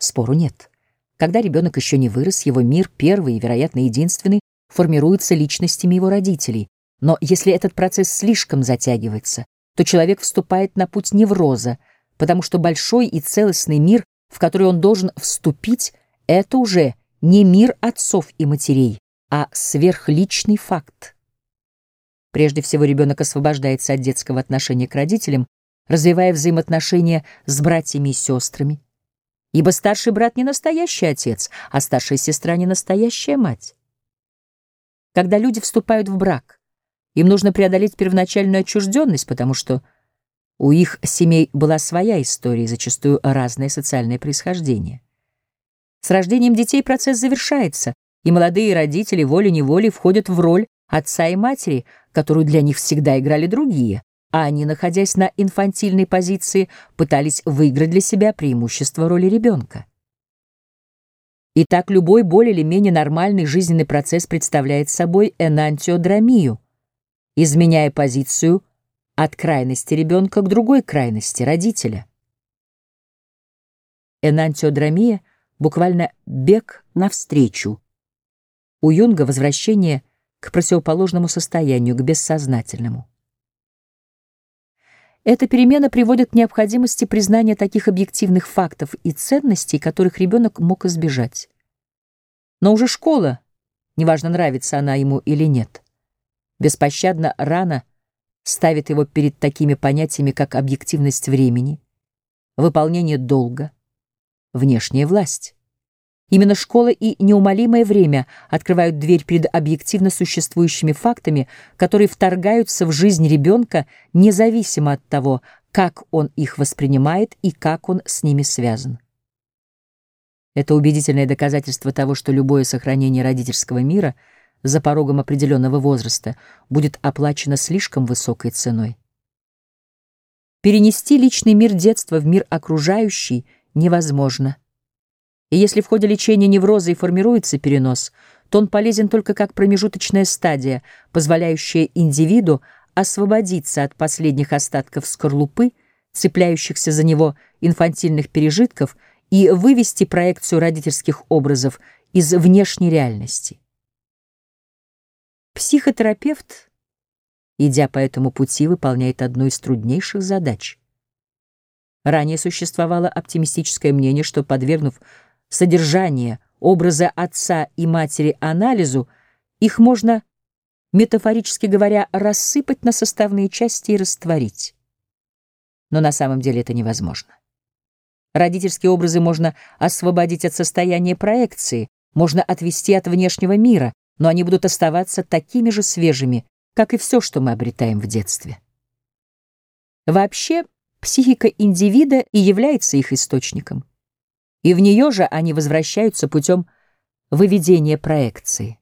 Спору нет. Когда ребенок еще не вырос, его мир, первый и, вероятно, единственный, формируется личностями его родителей. Но если этот процесс слишком затягивается, то человек вступает на путь невроза, потому что большой и целостный мир, в который он должен вступить, это уже не мир отцов и матерей, а сверхличный факт. Прежде всего, ребенок освобождается от детского отношения к родителям, развивая взаимоотношения с братьями и сестрами. Ибо старший брат не настоящий отец, а старшая сестра не настоящая мать. Когда люди вступают в брак, им нужно преодолеть первоначальную отчужденность, потому что у их семей была своя история и зачастую разное социальное происхождение. С рождением детей процесс завершается, и молодые родители волей-неволей входят в роль отца и матери, которую для них всегда играли другие, а они, находясь на инфантильной позиции, пытались выиграть для себя преимущество роли ребенка. Итак, любой более или менее нормальный жизненный процесс представляет собой энантиодрамию, изменяя позицию от крайности ребенка к другой крайности родителя. Энантиодрамия — буквально бег навстречу. У Юнга возвращение к противоположному состоянию, к бессознательному. Эта перемена приводит к необходимости признания таких объективных фактов и ценностей, которых ребенок мог избежать. Но уже школа, неважно, нравится она ему или нет, беспощадно рано ставит его перед такими понятиями, как объективность времени, выполнение долга, внешняя власть. Именно школа и неумолимое время открывают дверь перед объективно существующими фактами, которые вторгаются в жизнь ребенка независимо от того, как он их воспринимает и как он с ними связан. Это убедительное доказательство того, что любое сохранение родительского мира за порогом определенного возраста будет оплачено слишком высокой ценой. Перенести личный мир детства в мир окружающий невозможно. И если в ходе лечения невроза и формируется перенос, то он полезен только как промежуточная стадия, позволяющая индивиду освободиться от последних остатков скорлупы, цепляющихся за него инфантильных пережитков, и вывести проекцию родительских образов из внешней реальности. Психотерапевт, идя по этому пути, выполняет одну из труднейших задач. Ранее существовало оптимистическое мнение, что, подвергнув содержание образа отца и матери анализу, их можно, метафорически говоря, рассыпать на составные части и растворить. Но на самом деле это невозможно. Родительские образы можно освободить от состояния проекции, можно отвести от внешнего мира, но они будут оставаться такими же свежими, как и все, что мы обретаем в детстве. Вообще, психика индивида и является их источником и в нее же они возвращаются путем выведения проекции.